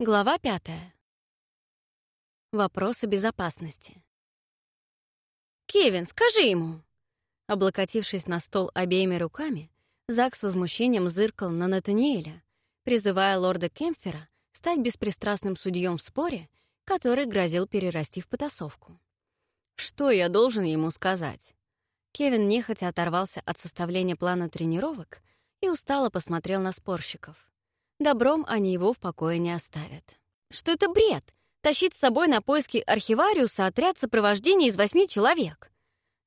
Глава пятая. Вопросы безопасности. «Кевин, скажи ему!» Облокотившись на стол обеими руками, Зак с возмущением зыркал на Натаниэля, призывая лорда Кемфера стать беспристрастным судьем в споре, который грозил перерасти в потасовку. «Что я должен ему сказать?» Кевин нехотя оторвался от составления плана тренировок и устало посмотрел на спорщиков. Добром они его в покое не оставят. Что это бред? Тащить с собой на поиски архивариуса отряд сопровождения из восьми человек.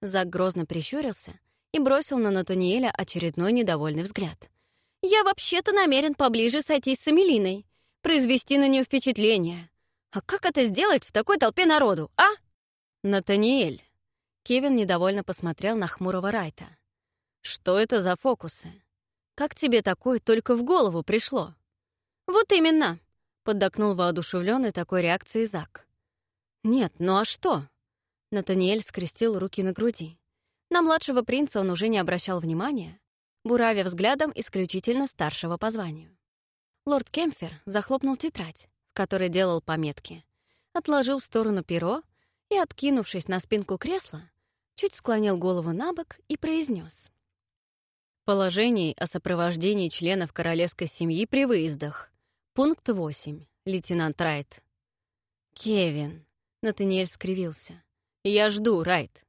Зак грозно прищурился и бросил на Натаниэля очередной недовольный взгляд. «Я вообще-то намерен поближе сойтись с Эмилиной, произвести на нее впечатление. А как это сделать в такой толпе народу, а?» «Натаниэль», — Кевин недовольно посмотрел на хмурого Райта. «Что это за фокусы? Как тебе такое только в голову пришло?» «Вот именно», — поддакнул воодушевленный такой реакцией Зак. «Нет, ну а что?» Натаниэль скрестил руки на груди. На младшего принца он уже не обращал внимания, буравя взглядом исключительно старшего по званию. Лорд Кемфер захлопнул тетрадь, в которой делал пометки, отложил в сторону перо и, откинувшись на спинку кресла, чуть склонил голову на бок и произнес: Положений о сопровождении членов королевской семьи при выездах. Пункт 8. Лейтенант Райт. «Кевин», — Натаниэль скривился. «Я жду, Райт».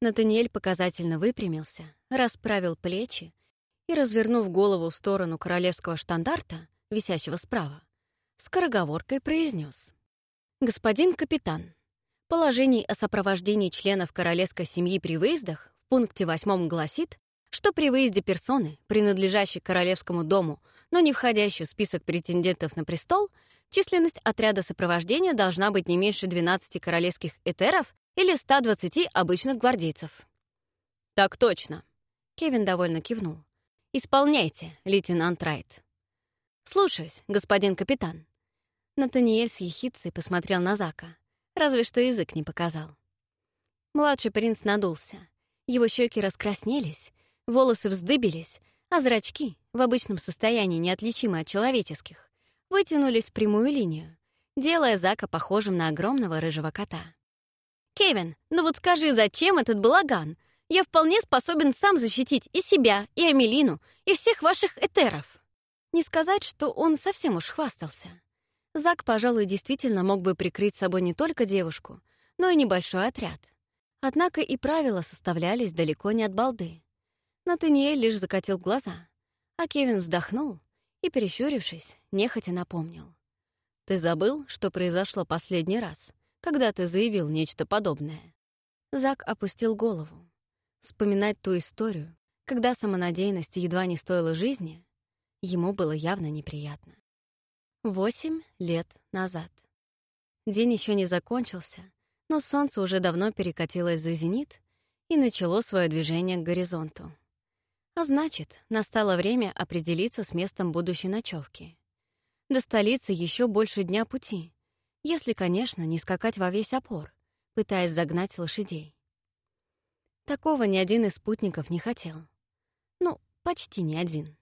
Натаниэль показательно выпрямился, расправил плечи и, развернув голову в сторону королевского штандарта, висящего справа, скороговоркой произнес: «Господин капитан, положений о сопровождении членов королевской семьи при выездах в пункте 8 гласит, что при выезде персоны, принадлежащей королевскому дому, но не входящей в список претендентов на престол, численность отряда сопровождения должна быть не меньше 12 королевских этеров или 120 обычных гвардейцев. «Так точно», — Кевин довольно кивнул. «Исполняйте, лейтенант Райт». «Слушаюсь, господин капитан». Натаниэль с ехицей посмотрел на Зака, разве что язык не показал. Младший принц надулся. Его щеки раскраснелись, Волосы вздыбились, а зрачки, в обычном состоянии неотличимы от человеческих, вытянулись в прямую линию, делая Зака похожим на огромного рыжего кота. «Кевин, ну вот скажи, зачем этот балаган? Я вполне способен сам защитить и себя, и Амелину, и всех ваших этеров». Не сказать, что он совсем уж хвастался. Зак, пожалуй, действительно мог бы прикрыть собой не только девушку, но и небольшой отряд. Однако и правила составлялись далеко не от балды. Натаниэль лишь закатил глаза, а Кевин вздохнул и, перещурившись, нехотя напомнил. «Ты забыл, что произошло последний раз, когда ты заявил нечто подобное?» Зак опустил голову. Вспоминать ту историю, когда самонадеянность едва не стоила жизни, ему было явно неприятно. Восемь лет назад. День еще не закончился, но солнце уже давно перекатилось за зенит и начало свое движение к горизонту. А значит, настало время определиться с местом будущей ночевки. До столицы еще больше дня пути, если, конечно, не скакать во весь опор, пытаясь загнать лошадей. Такого ни один из спутников не хотел. Ну, почти ни один.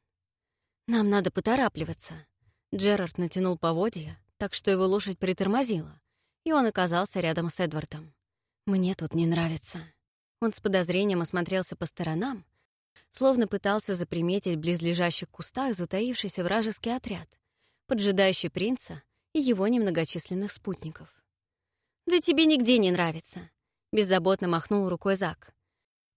«Нам надо поторапливаться». Джерард натянул поводья, так что его лошадь притормозила, и он оказался рядом с Эдвардом. «Мне тут не нравится». Он с подозрением осмотрелся по сторонам, словно пытался заприметить в близлежащих кустах затаившийся вражеский отряд, поджидающий принца и его немногочисленных спутников. «Да тебе нигде не нравится», — беззаботно махнул рукой Зак.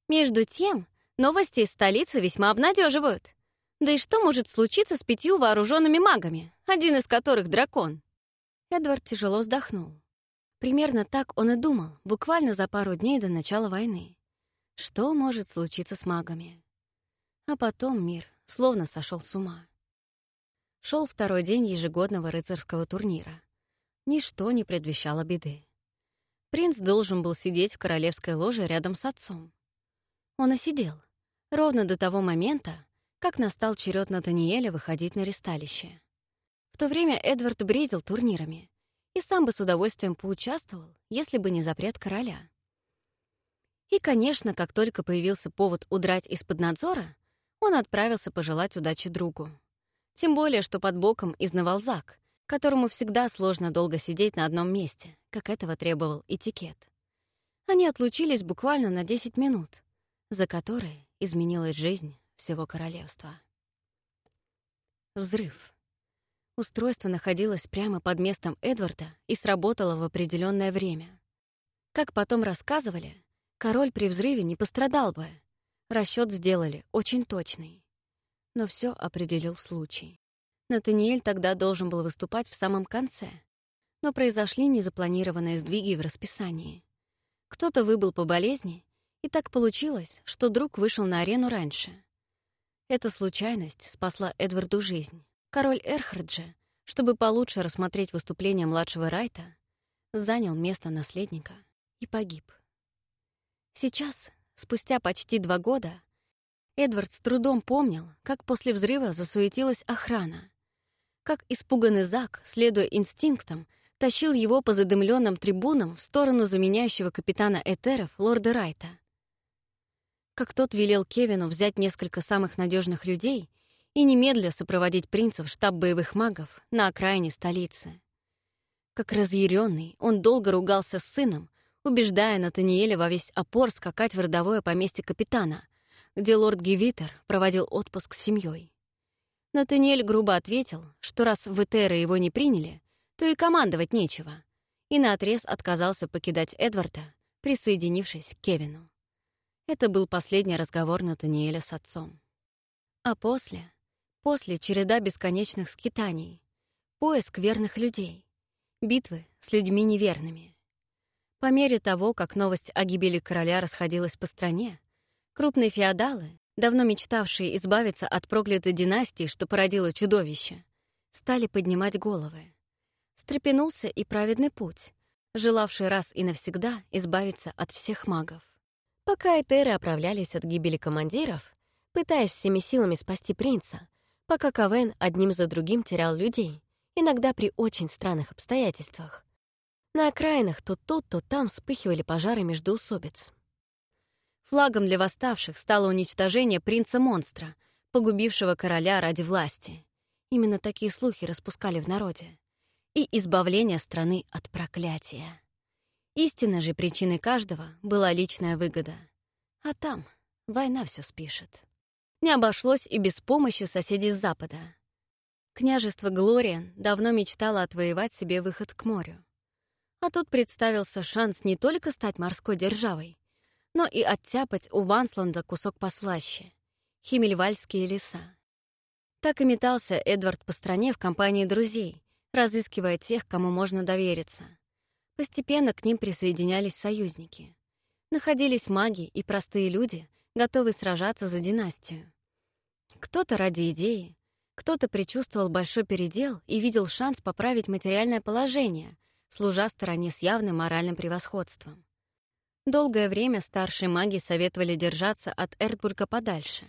«Между тем, новости из столицы весьма обнадеживают. Да и что может случиться с пятью вооруженными магами, один из которых — дракон?» Эдвард тяжело вздохнул. Примерно так он и думал, буквально за пару дней до начала войны. Что может случиться с магами? А потом мир словно сошел с ума. Шел второй день ежегодного рыцарского турнира. Ничто не предвещало беды. Принц должен был сидеть в королевской ложе рядом с отцом. Он и сидел, ровно до того момента, как настал черед Натаниэля выходить на ресталище. В то время Эдвард бредил турнирами и сам бы с удовольствием поучаствовал, если бы не запрет короля. И, конечно, как только появился повод удрать из-под надзора, он отправился пожелать удачи другу. Тем более, что под боком изнывал Зак, которому всегда сложно долго сидеть на одном месте, как этого требовал этикет. Они отлучились буквально на 10 минут, за которые изменилась жизнь всего королевства. Взрыв. Устройство находилось прямо под местом Эдварда и сработало в определенное время. Как потом рассказывали, король при взрыве не пострадал бы. Расчет сделали очень точный. Но все определил случай. Натаниэль тогда должен был выступать в самом конце, но произошли незапланированные сдвиги в расписании. Кто-то выбыл по болезни, и так получилось, что друг вышел на арену раньше. Эта случайность спасла Эдварду жизнь. Король Эрхард же, чтобы получше рассмотреть выступление младшего Райта, занял место наследника и погиб. Сейчас, спустя почти два года, Эдвард с трудом помнил, как после взрыва засуетилась охрана, как испуганный Зак, следуя инстинктам, тащил его по задымленным трибунам в сторону заменяющего капитана Этеров лорда Райта. Как тот велел Кевину взять несколько самых надежных людей и немедля сопроводить принца в штаб боевых магов на окраине столицы. Как разъяренный, он долго ругался с сыном, убеждая Натаниэля во весь опор скакать в родовое поместье капитана, где лорд Гевитер проводил отпуск с семьей. Натаниэль грубо ответил, что раз в Этера его не приняли, то и командовать нечего, и наотрез отказался покидать Эдварда, присоединившись к Кевину. Это был последний разговор Натаниэля с отцом. А после После череда бесконечных скитаний, поиск верных людей, битвы с людьми неверными. По мере того, как новость о гибели короля расходилась по стране, крупные феодалы, давно мечтавшие избавиться от проклятой династии, что породило чудовище, стали поднимать головы. Стрепенулся и праведный путь, желавший раз и навсегда избавиться от всех магов. Пока этеры оправлялись от гибели командиров, пытаясь всеми силами спасти принца, пока Кавен одним за другим терял людей, иногда при очень странных обстоятельствах. На окраинах то тут, то там вспыхивали пожары междоусобиц. Флагом для восставших стало уничтожение принца-монстра, погубившего короля ради власти. Именно такие слухи распускали в народе. И избавление страны от проклятия. Истинной же причиной каждого была личная выгода. А там война все спишет. Не обошлось и без помощи соседей с запада. Княжество Глориан давно мечтало отвоевать себе выход к морю. А тут представился шанс не только стать морской державой, но и оттяпать у Вансланда кусок послаще — Химельвальские леса. Так и метался Эдвард по стране в компании друзей, разыскивая тех, кому можно довериться. Постепенно к ним присоединялись союзники. Находились маги и простые люди, готовый сражаться за династию. Кто-то ради идеи, кто-то предчувствовал большой передел и видел шанс поправить материальное положение, служа стороне с явным моральным превосходством. Долгое время старшие маги советовали держаться от Эртбурга подальше.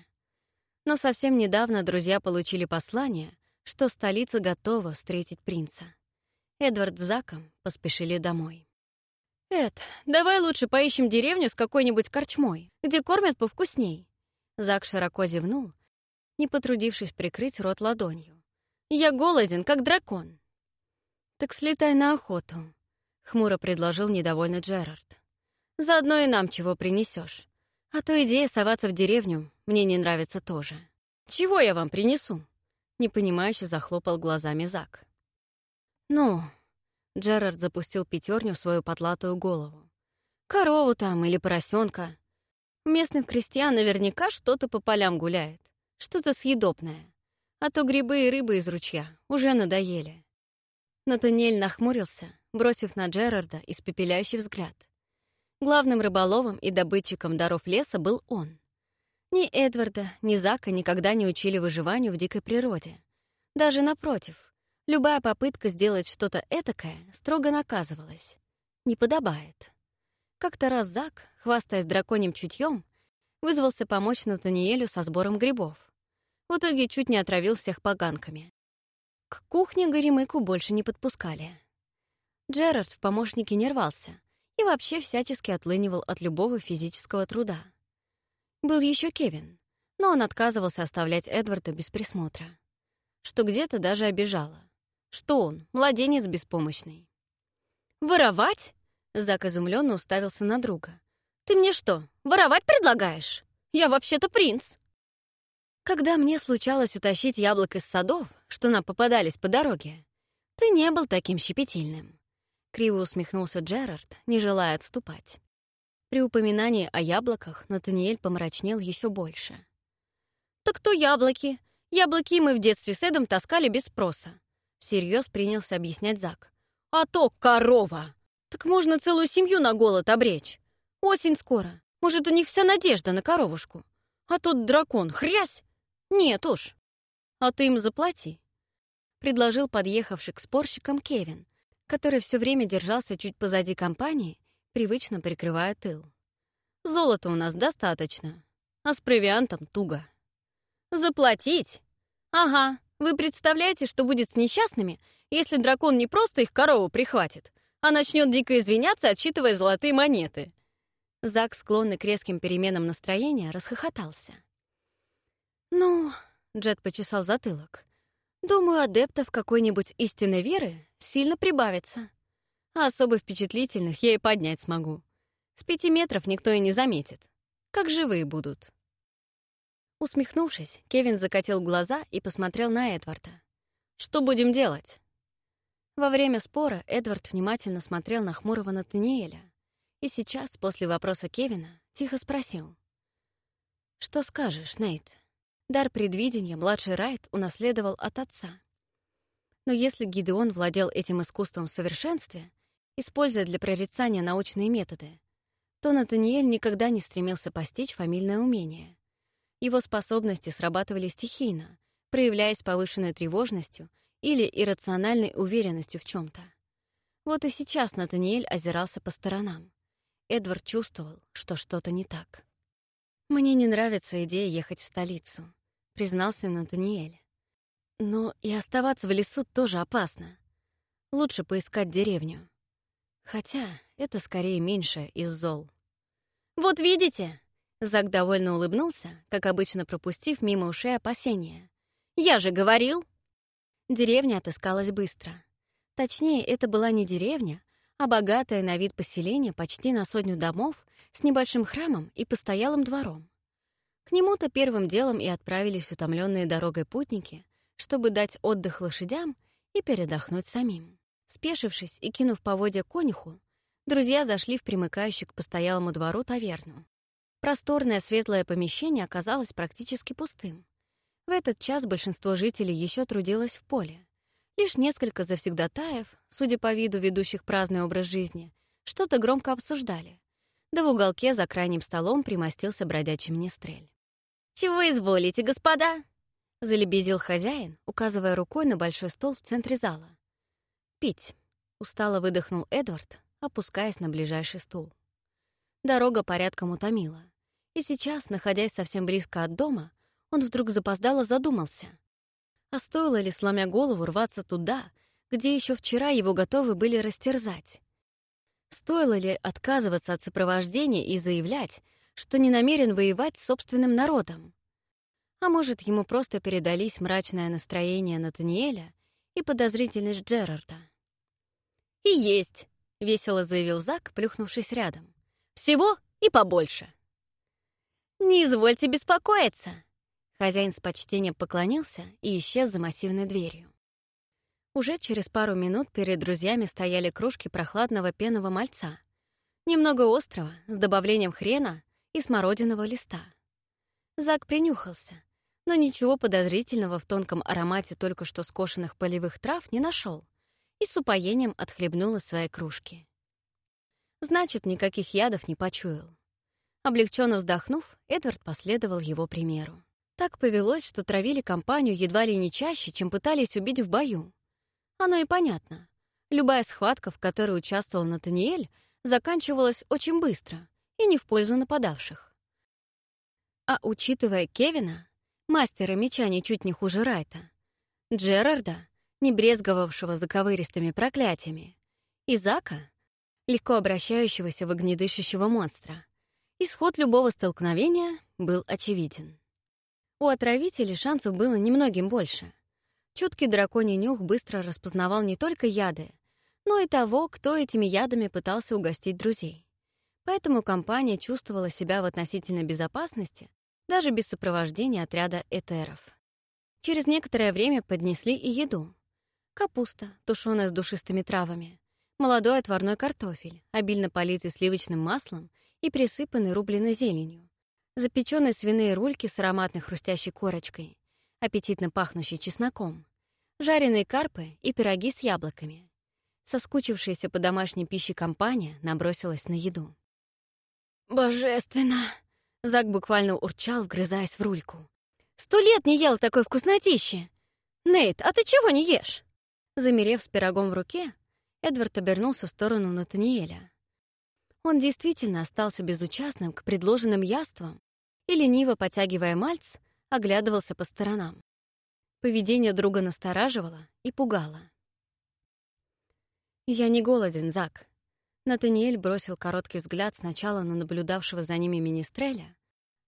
Но совсем недавно друзья получили послание, что столица готова встретить принца. Эдвард с Заком поспешили домой. «Эд, давай лучше поищем деревню с какой-нибудь корчмой, где кормят повкусней». Зак широко зевнул, не потрудившись прикрыть рот ладонью. «Я голоден, как дракон». «Так слетай на охоту», — хмуро предложил недовольный Джерард. «Заодно и нам чего принесешь. А то идея соваться в деревню мне не нравится тоже. Чего я вам принесу?» Непонимающе захлопал глазами Зак. «Ну, Джерард запустил пятерню в свою потлатую голову. «Корову там или поросенка. У местных крестьян наверняка что-то по полям гуляет, что-то съедобное. А то грибы и рыбы из ручья уже надоели». Натаниэль нахмурился, бросив на Джерарда испепеляющий взгляд. Главным рыболовом и добытчиком даров леса был он. Ни Эдварда, ни Зака никогда не учили выживанию в дикой природе. Даже напротив, Любая попытка сделать что-то этакое строго наказывалась. Не подобает. Как-то раз Зак, хвастаясь драконьим чутьем, вызвался помочь Натаниэлю со сбором грибов. В итоге чуть не отравил всех поганками. К кухне Горемыку больше не подпускали. Джерард в помощнике не рвался и вообще всячески отлынивал от любого физического труда. Был еще Кевин, но он отказывался оставлять Эдварда без присмотра, что где-то даже обижало. Что он, младенец беспомощный. «Воровать?» — Зак изумленно уставился на друга. «Ты мне что, воровать предлагаешь? Я вообще-то принц!» Когда мне случалось утащить яблок из садов, что нам попадались по дороге, ты не был таким щепетильным. Криво усмехнулся Джерард, не желая отступать. При упоминании о яблоках Натаниэль помрачнел еще больше. «Так то яблоки. Яблоки мы в детстве с Эдом таскали без спроса», — всерьез принялся объяснять Зак. «А то корова! Так можно целую семью на голод обречь. Осень скоро. Может, у них вся надежда на коровушку. А тут дракон, хрясь! Нет уж. А ты им заплати. Предложил подъехавший к спорщикам Кевин, который все время держался чуть позади компании, привычно прикрывая тыл. Золота у нас достаточно, а с провиантом туго. Заплатить? Ага, вы представляете, что будет с несчастными, если дракон не просто их корову прихватит, а начнет дико извиняться, отсчитывая золотые монеты. Зак, склонный к резким переменам настроения, расхохотался. «Ну...» — Джет почесал затылок. «Думаю, адептов какой-нибудь истинной веры сильно прибавится. А особо впечатлительных я и поднять смогу. С пяти метров никто и не заметит. Как живые будут». Усмехнувшись, Кевин закатил глаза и посмотрел на Эдварда. «Что будем делать?» Во время спора Эдвард внимательно смотрел на хмурого Натаниэля и сейчас, после вопроса Кевина, тихо спросил. «Что скажешь, Нейт?» Дар предвидения младший Райт унаследовал от отца. Но если Гидеон владел этим искусством в совершенстве, используя для прорицания научные методы, то Натаниэль никогда не стремился постичь фамильное умение. Его способности срабатывали стихийно, проявляясь повышенной тревожностью или иррациональной уверенностью в чем то Вот и сейчас Натаниэль озирался по сторонам. Эдвард чувствовал, что что-то не так. «Мне не нравится идея ехать в столицу», — признался Натаниэль. «Но и оставаться в лесу тоже опасно. Лучше поискать деревню. Хотя это скорее меньшее из зол». «Вот видите!» — Зак довольно улыбнулся, как обычно пропустив мимо ушей опасения. «Я же говорил!» Деревня отыскалась быстро. Точнее, это была не деревня, а богатое на вид поселение почти на сотню домов с небольшим храмом и постоялым двором. К нему-то первым делом и отправились утомленные дорогой путники, чтобы дать отдых лошадям и передохнуть самим. Спешившись и кинув поводья конюху, друзья зашли в примыкающий к постоялому двору таверну. Просторное светлое помещение оказалось практически пустым. В этот час большинство жителей еще трудилось в поле. Лишь несколько завсегдатаев, судя по виду ведущих праздный образ жизни, что-то громко обсуждали. Да в уголке за крайним столом примостился бродячий министрель. «Чего изволите, господа?» — залебезил хозяин, указывая рукой на большой стол в центре зала. «Пить», — устало выдохнул Эдвард, опускаясь на ближайший стул. Дорога порядком утомила, и сейчас, находясь совсем близко от дома, он вдруг запоздало задумался. А стоило ли, сломя голову, рваться туда, где еще вчера его готовы были растерзать? Стоило ли отказываться от сопровождения и заявлять, что не намерен воевать с собственным народом. А может, ему просто передались мрачное настроение Натаниэля и подозрительность Джерарда. «И есть!» — весело заявил Зак, плюхнувшись рядом. «Всего и побольше!» «Не извольте беспокоиться!» Хозяин с почтением поклонился и исчез за массивной дверью. Уже через пару минут перед друзьями стояли кружки прохладного пенного мальца. Немного острого, с добавлением хрена и смородиного листа. Зак принюхался, но ничего подозрительного в тонком аромате только что скошенных полевых трав не нашел и с упоением отхлебнул из своей кружки. Значит, никаких ядов не почуял. Облегченно вздохнув, Эдвард последовал его примеру. Так повелось, что травили компанию едва ли не чаще, чем пытались убить в бою. Оно и понятно. Любая схватка, в которой участвовал Натаниэль, заканчивалась очень быстро, и не в пользу нападавших. А учитывая Кевина, мастера меча ничуть не хуже Райта, Джерарда, не брезговавшего заковыристыми проклятиями, и Зака, легко обращающегося в огнедышащего монстра, исход любого столкновения был очевиден. У отравителей шансов было немногим больше, Чуткий драконий нюх быстро распознавал не только яды, но и того, кто этими ядами пытался угостить друзей. Поэтому компания чувствовала себя в относительной безопасности даже без сопровождения отряда этеров. Через некоторое время поднесли и еду. Капуста, тушеная с душистыми травами, молодой отварной картофель, обильно политый сливочным маслом и присыпанный рубленой зеленью, запеченные свиные рульки с ароматной хрустящей корочкой, аппетитно пахнущей чесноком, жареные карпы и пироги с яблоками. Соскучившаяся по домашней пище компания набросилась на еду. «Божественно!» — Зак буквально урчал, вгрызаясь в рульку. «Сто лет не ел такой вкуснотищи! Нейт, а ты чего не ешь?» Замерев с пирогом в руке, Эдвард обернулся в сторону Натаниэля. Он действительно остался безучастным к предложенным яствам и, лениво потягивая мальц, оглядывался по сторонам. Поведение друга настораживало и пугало. «Я не голоден, Зак». Натаниэль бросил короткий взгляд сначала на наблюдавшего за ними министреля,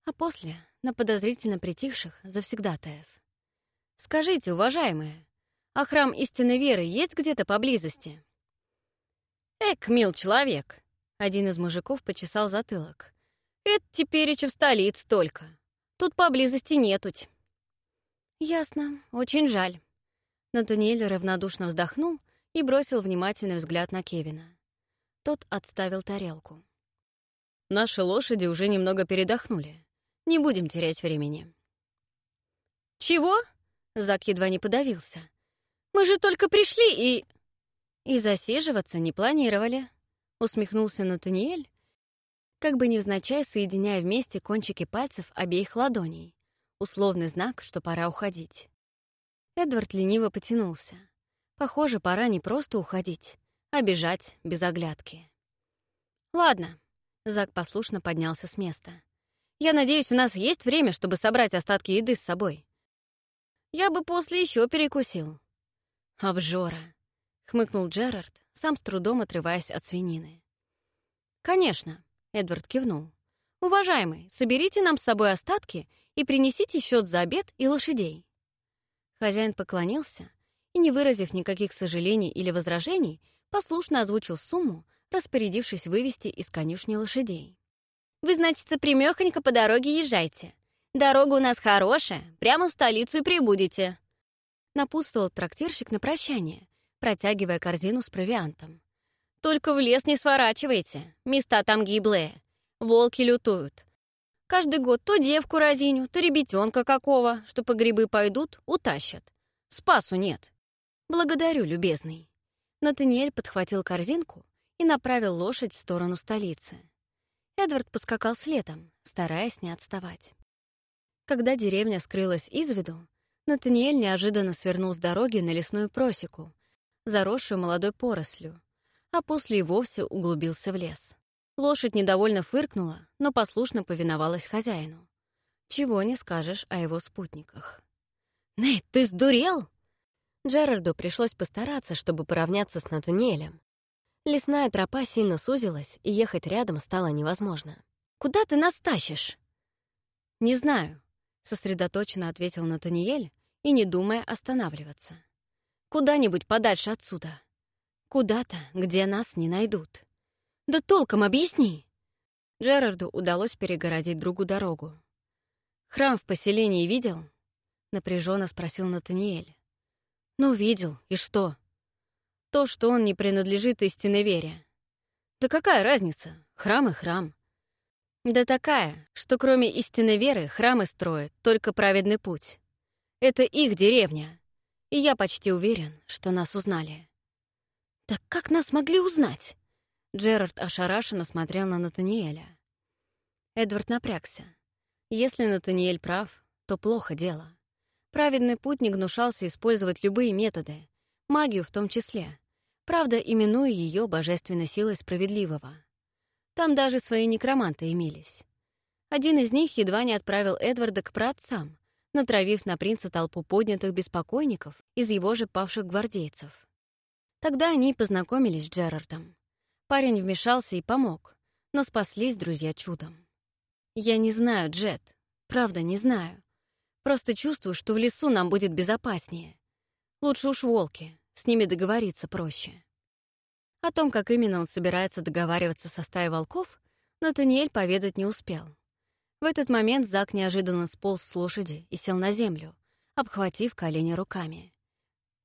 а после — на подозрительно притихших завсегдатаев. «Скажите, уважаемые, а храм истинной веры есть где-то поблизости?» «Эк, мил человек!» — один из мужиков почесал затылок. «Это теперь в столице только. Тут поблизости нетуть». «Ясно. Очень жаль». Натаниэль равнодушно вздохнул и бросил внимательный взгляд на Кевина. Тот отставил тарелку. «Наши лошади уже немного передохнули. Не будем терять времени». «Чего?» — Зак едва не подавился. «Мы же только пришли и...» «И засиживаться не планировали», — усмехнулся Натаниэль, как бы невзначай соединяя вместе кончики пальцев обеих ладоней. Условный знак, что пора уходить. Эдвард лениво потянулся. Похоже, пора не просто уходить, а бежать без оглядки. «Ладно», — Зак послушно поднялся с места. «Я надеюсь, у нас есть время, чтобы собрать остатки еды с собой. Я бы после еще перекусил». «Обжора», — хмыкнул Джерард, сам с трудом отрываясь от свинины. «Конечно», — Эдвард кивнул. «Уважаемый, соберите нам с собой остатки и принесите счет за обед и лошадей». Хозяин поклонился и, не выразив никаких сожалений или возражений, послушно озвучил сумму, распорядившись вывести из конюшни лошадей. «Вы, значит, примёхонько по дороге езжайте. Дорога у нас хорошая, прямо в столицу и прибудете». Напутствовал трактирщик на прощание, протягивая корзину с провиантом. «Только в лес не сворачивайте, места там гиблые. Волки лютуют, Каждый год то девку разиню, то ребятенка какого, что по грибы пойдут, утащат. Спасу нет. Благодарю, любезный. Натаниэль подхватил корзинку и направил лошадь в сторону столицы. Эдвард поскакал следом, стараясь не отставать. Когда деревня скрылась из виду, Натаниэль неожиданно свернул с дороги на лесную просеку, заросшую молодой порослью, а после и вовсе углубился в лес. Лошадь недовольно фыркнула, но послушно повиновалась хозяину. Чего не скажешь о его спутниках. «Нейт, ты сдурел?» Джерарду пришлось постараться, чтобы поравняться с Натаниэлем. Лесная тропа сильно сузилась, и ехать рядом стало невозможно. «Куда ты нас тащишь?» «Не знаю», — сосредоточенно ответил Натаниэль и не думая останавливаться. «Куда-нибудь подальше отсюда. Куда-то, где нас не найдут». Да толком объясни!» Джерарду удалось перегородить другу дорогу. «Храм в поселении видел?» — напряженно спросил Натаниэль. «Ну, видел. И что?» «То, что он не принадлежит истинной вере». «Да какая разница? Храм и храм». «Да такая, что кроме истинной веры храмы строят только праведный путь. Это их деревня, и я почти уверен, что нас узнали». «Да как нас могли узнать?» Джерард ошарашенно смотрел на Натаниэля. Эдвард напрягся. Если Натаниэль прав, то плохо дело. Праведный путь не гнушался использовать любые методы, магию в том числе, правда, именуя ее божественной силой справедливого. Там даже свои некроманты имелись. Один из них едва не отправил Эдварда к праотцам, натравив на принца толпу поднятых беспокойников из его же павших гвардейцев. Тогда они познакомились с Джерардом. Парень вмешался и помог, но спаслись друзья чудом. Я не знаю, Джет, правда не знаю. Просто чувствую, что в лесу нам будет безопаснее. Лучше уж волки, с ними договориться проще. О том, как именно он собирается договариваться со стаей волков, Натаниэль поведать не успел. В этот момент Зак неожиданно сполз с лошади и сел на землю, обхватив колени руками.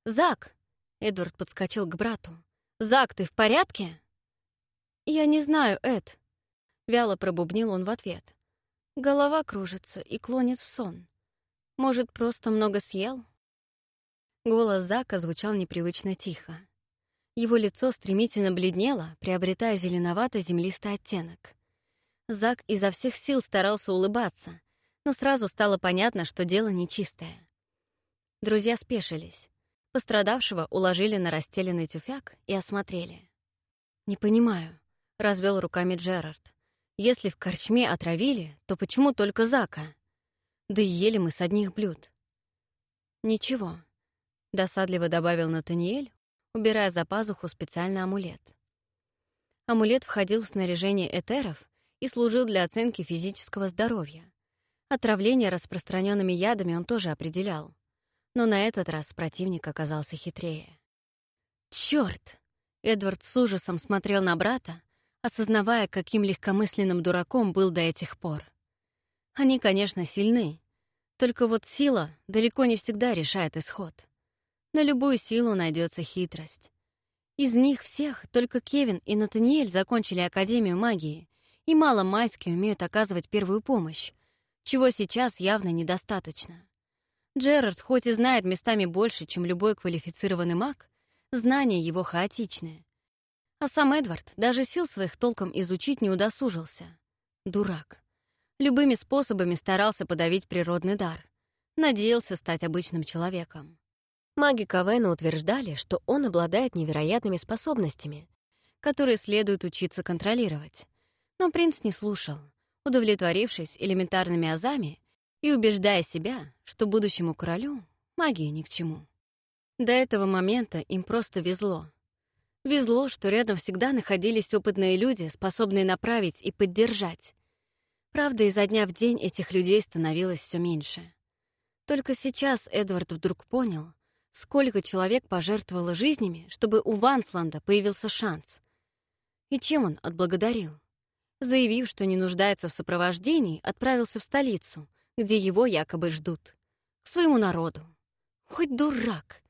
«Зак!» — Эдвард подскочил к брату. «Зак, ты в порядке?» «Я не знаю, Эд», — вяло пробубнил он в ответ. Голова кружится и клонит в сон. Может, просто много съел? Голос Зака звучал непривычно тихо. Его лицо стремительно бледнело, приобретая зеленовато-землистый оттенок. Зак изо всех сил старался улыбаться, но сразу стало понятно, что дело нечистое. Друзья спешились. Пострадавшего уложили на расстеленный тюфяк и осмотрели. «Не понимаю», — развел руками Джерард. «Если в корчме отравили, то почему только Зака? Да и ели мы с одних блюд». «Ничего», — досадливо добавил Натаниэль, убирая за пазуху специальный амулет. Амулет входил в снаряжение этеров и служил для оценки физического здоровья. Отравление распространенными ядами он тоже определял. Но на этот раз противник оказался хитрее. Черт! Эдвард с ужасом смотрел на брата, осознавая, каким легкомысленным дураком был до этих пор. Они, конечно, сильны, только вот сила далеко не всегда решает исход. На любую силу найдется хитрость. Из них всех только Кевин и Натаниэль закончили Академию магии, и мало майски умеют оказывать первую помощь, чего сейчас явно недостаточно. Джерард хоть и знает местами больше, чем любой квалифицированный маг, знания его хаотичные. А сам Эдвард даже сил своих толком изучить не удосужился. Дурак. Любыми способами старался подавить природный дар. Надеялся стать обычным человеком. Маги Кавена утверждали, что он обладает невероятными способностями, которые следует учиться контролировать. Но принц не слушал, удовлетворившись элементарными азами и убеждая себя, что будущему королю магия ни к чему. До этого момента им просто везло. Везло, что рядом всегда находились опытные люди, способные направить и поддержать. Правда, изо дня в день этих людей становилось все меньше. Только сейчас Эдвард вдруг понял, сколько человек пожертвовало жизнями, чтобы у Вансланда появился шанс. И чем он отблагодарил? Заявив, что не нуждается в сопровождении, отправился в столицу, где его якобы ждут. К своему народу. Хоть дурак.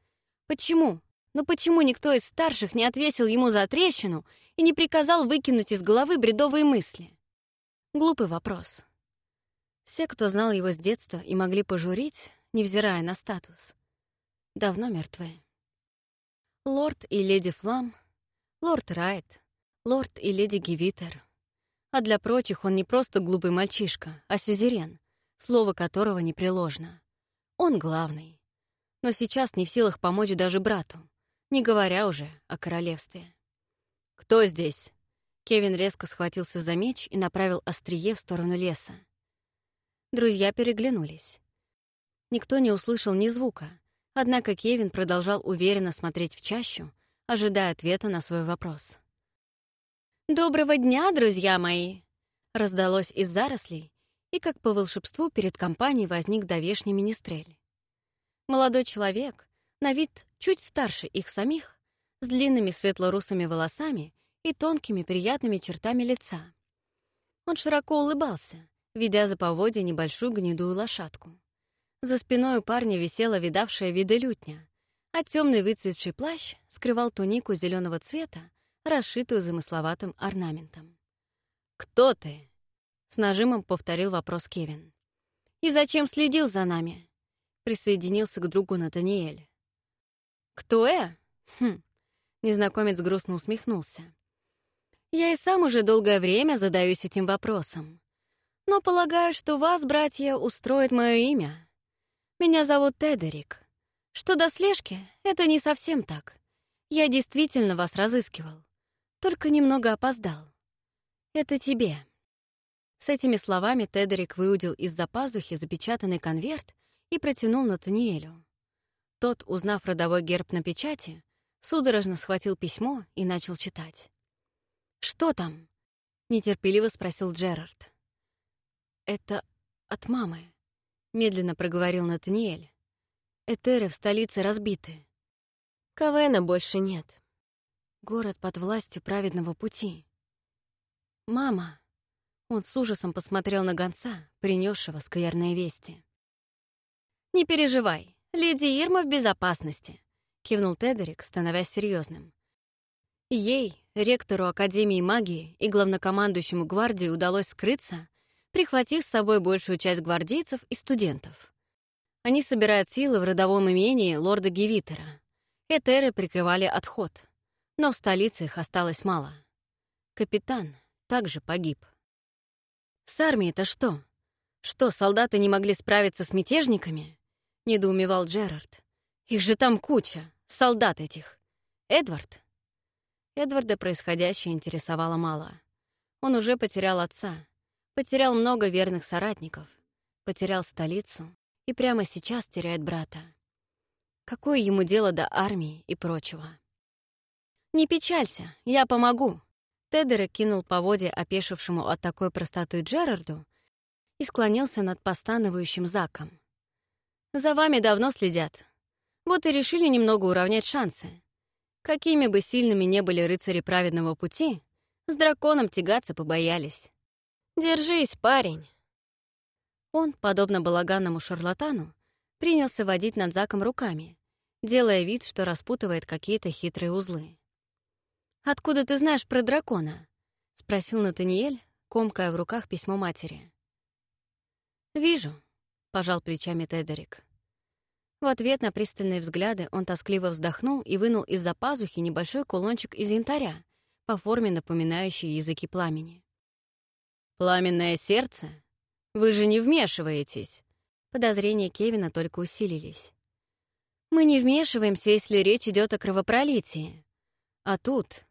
Почему? Но почему никто из старших не отвесил ему за трещину и не приказал выкинуть из головы бредовые мысли? Глупый вопрос. Все, кто знал его с детства и могли пожурить, невзирая на статус, давно мертвы. Лорд и леди Флам, лорд Райт, лорд и леди Гивитер. А для прочих он не просто глупый мальчишка, а сюзерен, слово которого непреложно. Он главный. Но сейчас не в силах помочь даже брату, не говоря уже о королевстве. «Кто здесь?» Кевин резко схватился за меч и направил острие в сторону леса. Друзья переглянулись. Никто не услышал ни звука, Однако Кевин продолжал уверенно смотреть в чащу, ожидая ответа на свой вопрос. «Доброго дня, друзья мои!» раздалось из зарослей, и как по волшебству перед компанией возник довешний министрель. Молодой человек, на вид чуть старше их самих, с длинными светло-русыми волосами и тонкими приятными чертами лица. Он широко улыбался, ведя за поводья небольшую гнедую лошадку. За спиной у парня висела видавшая виды лютня, а темный выцветший плащ скрывал тунику зеленого цвета, расшитую замысловатым орнаментом. «Кто ты?» — с нажимом повторил вопрос Кевин. «И зачем следил за нами?» — присоединился к другу Натаниэль. «Кто я?» «Хм», — незнакомец грустно усмехнулся. «Я и сам уже долгое время задаюсь этим вопросом. Но полагаю, что вас, братья, устроит мое имя. Меня зовут Тедерик. Что до слежки, это не совсем так. Я действительно вас разыскивал. Только немного опоздал. Это тебе». С этими словами Тедерик выудил из-за пазухи запечатанный конверт и протянул Натаниэлю. Тот, узнав родовой герб на печати, судорожно схватил письмо и начал читать. «Что там?» — нетерпеливо спросил Джерард. «Это от мамы», — медленно проговорил Натаниэль. «Этеры в столице разбиты. Кавена больше нет. Город под властью праведного пути. «Мама!» Он с ужасом посмотрел на гонца, принесшего скверные вести. «Не переживай, леди Ирма в безопасности», — кивнул Тедерик, становясь серьезным. Ей, ректору Академии магии и главнокомандующему гвардии удалось скрыться, прихватив с собой большую часть гвардейцев и студентов. Они собирают силы в родовом имении лорда Гевитера. Этеры прикрывали отход, но в столице их осталось мало. Капитан также погиб. С армией-то что? Что, солдаты не могли справиться с мятежниками? Недоумевал Джерард. Их же там куча, солдат этих. Эдвард? Эдварда происходящее интересовало мало. Он уже потерял отца, потерял много верных соратников, потерял столицу и прямо сейчас теряет брата. Какое ему дело до армии и прочего? «Не печалься, я помогу!» Теддер кинул поводья опешившему от такой простоты Джерарду и склонился над постановающим Заком. «За вами давно следят. Вот и решили немного уравнять шансы. Какими бы сильными не были рыцари праведного пути, с драконом тягаться побоялись. «Держись, парень!» Он, подобно балаганному шарлатану, принялся водить над Заком руками, делая вид, что распутывает какие-то хитрые узлы. «Откуда ты знаешь про дракона?» — спросил Натаниэль, комкая в руках письмо матери. «Вижу», — пожал плечами Тедерик. В ответ на пристальные взгляды он тоскливо вздохнул и вынул из-за пазухи небольшой кулончик из янтаря, по форме напоминающий языки пламени. «Пламенное сердце? Вы же не вмешиваетесь!» Подозрения Кевина только усилились. «Мы не вмешиваемся, если речь идет о кровопролитии. А тут...»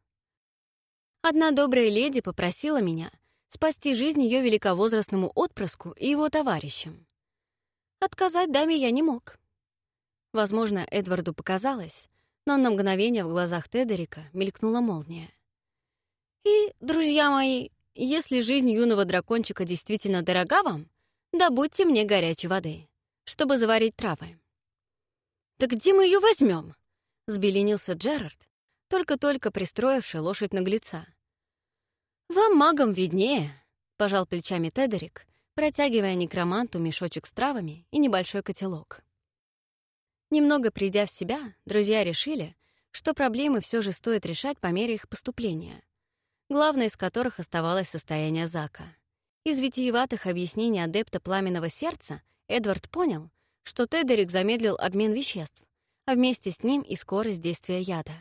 Одна добрая леди попросила меня спасти жизнь ее великовозрастному отпрыску и его товарищам. Отказать даме я не мог. Возможно, Эдварду показалось, но на мгновение в глазах Тедерика мелькнула молния. «И, друзья мои, если жизнь юного дракончика действительно дорога вам, добудьте мне горячей воды, чтобы заварить травы». «Да где мы ее возьмем? взбеленился Джерард, только-только пристроивший лошадь наглеца. «Вам, магам, виднее», — пожал плечами Тедерик, протягивая некроманту мешочек с травами и небольшой котелок. Немного придя в себя, друзья решили, что проблемы все же стоит решать по мере их поступления, главное из которых оставалось состояние Зака. Из витиеватых объяснений адепта Пламенного Сердца Эдвард понял, что Тедерик замедлил обмен веществ, а вместе с ним и скорость действия яда.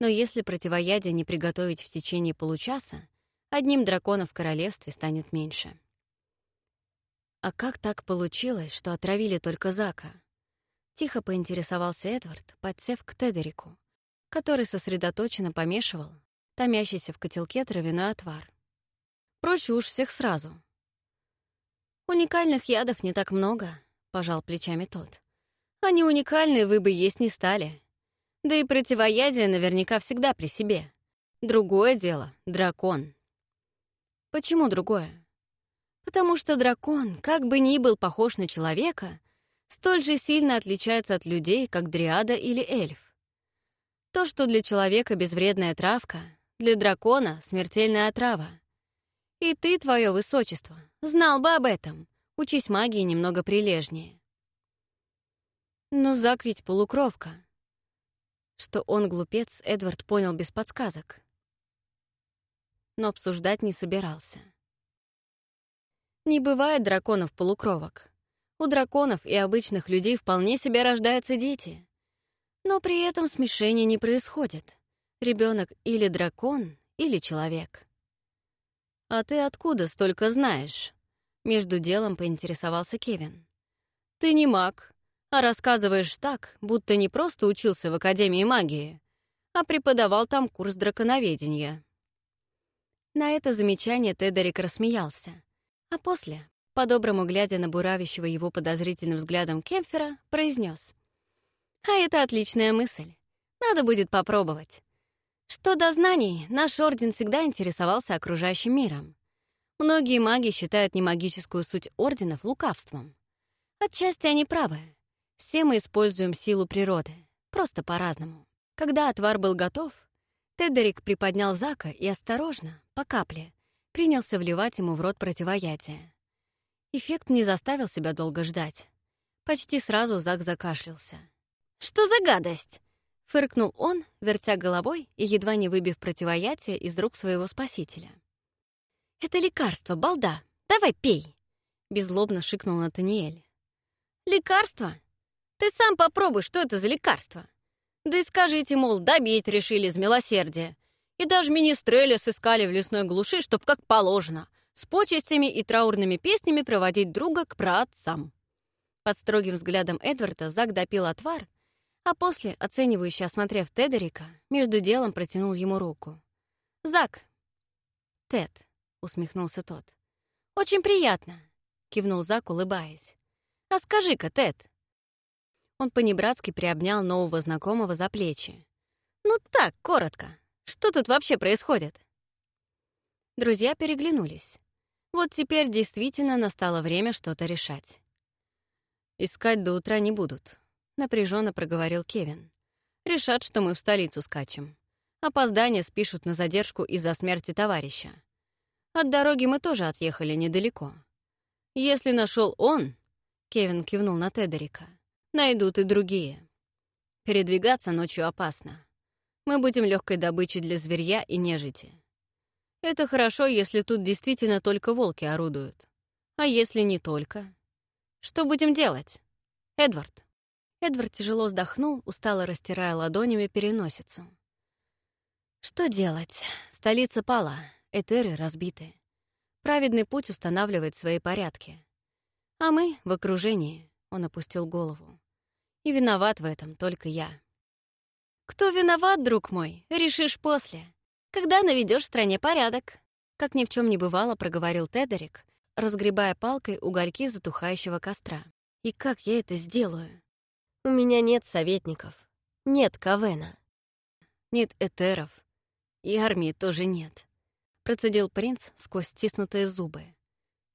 Но если противоядие не приготовить в течение получаса, одним дракона в королевстве станет меньше. А как так получилось, что отравили только Зака? Тихо поинтересовался Эдвард, подсев к Тедерику, который сосредоточенно помешивал томящийся в котелке травяной отвар. Проще уж всех сразу. «Уникальных ядов не так много», — пожал плечами тот. «Они уникальные вы бы есть не стали. Да и противоядие наверняка всегда при себе. Другое дело — дракон». «Почему другое?» «Потому что дракон, как бы ни был похож на человека, столь же сильно отличается от людей, как дриада или эльф. То, что для человека безвредная травка, для дракона — смертельная отрава. И ты, твое высочество, знал бы об этом. Учись магии немного прилежнее. Но Зак ведь полукровка. Что он глупец, Эдвард понял без подсказок. Но обсуждать не собирался. Не бывает драконов-полукровок. У драконов и обычных людей вполне себе рождаются дети. Но при этом смешения не происходит. Ребенок или дракон, или человек. «А ты откуда столько знаешь?» Между делом поинтересовался Кевин. «Ты не маг, а рассказываешь так, будто не просто учился в Академии магии, а преподавал там курс драконоведения». На это замечание Тедерик рассмеялся, а после по-доброму глядя на буравящего его подозрительным взглядом Кемфера, произнес. «А это отличная мысль. Надо будет попробовать. Что до знаний, наш орден всегда интересовался окружающим миром. Многие маги считают немагическую суть орденов лукавством. Отчасти они правы. Все мы используем силу природы, просто по-разному. Когда отвар был готов, Тедерик приподнял Зака и осторожно, по капле, принялся вливать ему в рот противоядие. Эффект не заставил себя долго ждать. Почти сразу Зак закашлялся. «Что за гадость?» — фыркнул он, вертя головой и едва не выбив противоядие из рук своего спасителя. «Это лекарство, балда! Давай пей!» — беззлобно шикнул Натаниэль. «Лекарство? Ты сам попробуй, что это за лекарство. Да и скажите, мол, добить решили из милосердия. И даже министреля сыскали в лесной глуши, чтоб как положено, с почестями и траурными песнями проводить друга к праотцам». Под строгим взглядом Эдварда Зак допил отвар, а после, оценивающе осмотрев Тедерика, между делом протянул ему руку. «Зак!» «Тед», — усмехнулся тот. «Очень приятно», — кивнул Зак, улыбаясь. «А скажи-ка, Тед». Он понебратски приобнял нового знакомого за плечи. «Ну так, коротко. Что тут вообще происходит?» Друзья переглянулись. Вот теперь действительно настало время что-то решать. «Искать до утра не будут», — напряженно проговорил Кевин. «Решат, что мы в столицу скачем. Опоздание спишут на задержку из-за смерти товарища. От дороги мы тоже отъехали недалеко. Если нашел он, — Кевин кивнул на Тедерика, — найдут и другие. Передвигаться ночью опасно. Мы будем легкой добычей для зверья и нежити. Это хорошо, если тут действительно только волки орудуют. А если не только? Что будем делать? Эдвард. Эдвард тяжело вздохнул, устало растирая ладонями переносицу. Что делать? Столица пала, этеры разбиты. Праведный путь устанавливает свои порядки. А мы в окружении, он опустил голову. И виноват в этом только я. Кто виноват, друг мой, решишь после, когда наведешь в стране порядок. Как ни в чем не бывало, проговорил Тедерик, разгребая палкой угольки затухающего костра. «И как я это сделаю? У меня нет советников, нет Кавена, нет Этеров, и армии тоже нет», — процедил принц сквозь стиснутые зубы.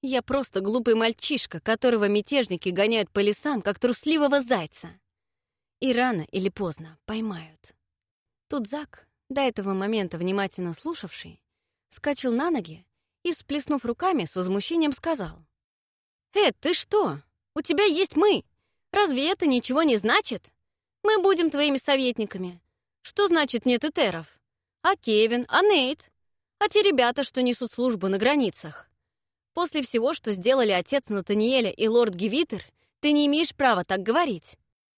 «Я просто глупый мальчишка, которого мятежники гоняют по лесам, как трусливого зайца. И рано или поздно поймают». Тут Зак, до этого момента внимательно слушавший, скачал на ноги и, всплеснув руками, с возмущением сказал. «Эд, ты что? У тебя есть мы! Разве это ничего не значит? Мы будем твоими советниками. Что значит нет этеров? А Кевин, а Нейт? А те ребята, что несут службу на границах? После всего, что сделали отец Натаниэля и лорд Гевитер, ты не имеешь права так говорить.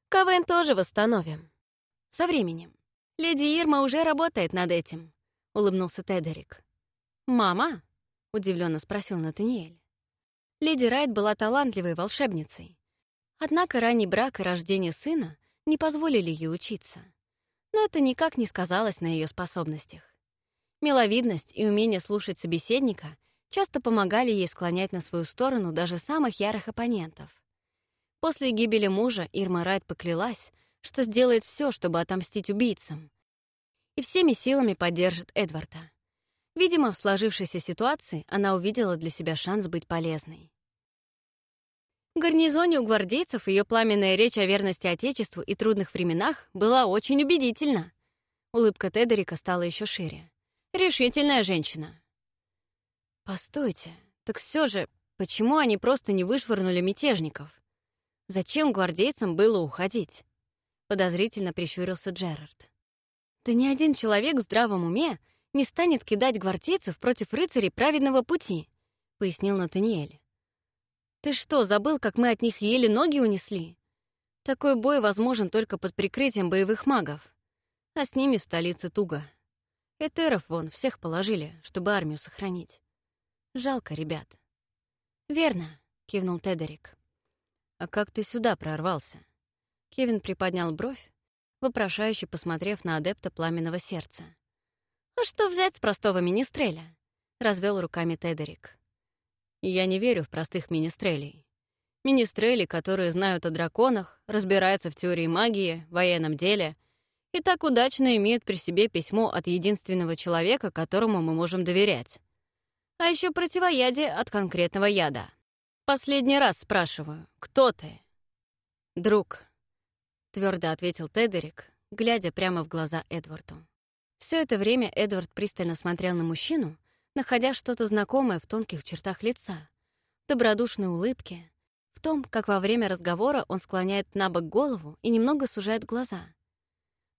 КВН тоже восстановим. Со временем. Леди Ирма уже работает над этим», — улыбнулся Тедерик. «Мама?» — удивленно спросил Натаниэль. Леди Райт была талантливой волшебницей. Однако ранний брак и рождение сына не позволили ей учиться. Но это никак не сказалось на ее способностях. Миловидность и умение слушать собеседника часто помогали ей склонять на свою сторону даже самых ярых оппонентов. После гибели мужа Ирма Райт поклялась, что сделает все, чтобы отомстить убийцам, и всеми силами поддержит Эдварда. Видимо, в сложившейся ситуации она увидела для себя шанс быть полезной. В гарнизоне у гвардейцев ее пламенная речь о верности Отечеству и трудных временах была очень убедительна. Улыбка Тедерика стала еще шире. Решительная женщина. Постойте, так все же, почему они просто не вышвырнули мятежников? Зачем гвардейцам было уходить? Подозрительно прищурился Джерард. Да ни один человек в здравом уме не станет кидать гвардейцев против рыцарей праведного пути», — пояснил Натаниэль. «Ты что, забыл, как мы от них еле ноги унесли? Такой бой возможен только под прикрытием боевых магов. А с ними в столице туго. Этеров вон всех положили, чтобы армию сохранить. Жалко ребят». «Верно», — кивнул Тедерик. «А как ты сюда прорвался?» Кевин приподнял бровь, вопрошающе посмотрев на адепта пламенного сердца. «А что взять с простого министреля?» — развел руками Тедерик. «Я не верю в простых министрелей. Министрели, которые знают о драконах, разбираются в теории магии, военном деле и так удачно имеют при себе письмо от единственного человека, которому мы можем доверять. А еще противоядие от конкретного яда. Последний раз спрашиваю, кто ты?» «Друг», — твердо ответил Тедерик, глядя прямо в глаза Эдварду. Все это время Эдвард пристально смотрел на мужчину, находя что-то знакомое в тонких чертах лица, добродушной улыбке, в том, как во время разговора он склоняет на бок голову и немного сужает глаза.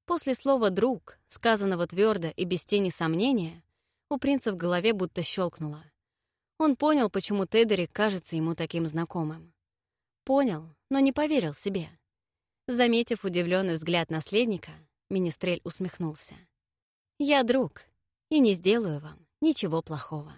После слова «друг», сказанного твердо и без тени сомнения, у принца в голове будто щелкнуло. Он понял, почему Тедери кажется ему таким знакомым. Понял, но не поверил себе. Заметив удивленный взгляд наследника, Министрель усмехнулся. «Я друг, и не сделаю вам ничего плохого».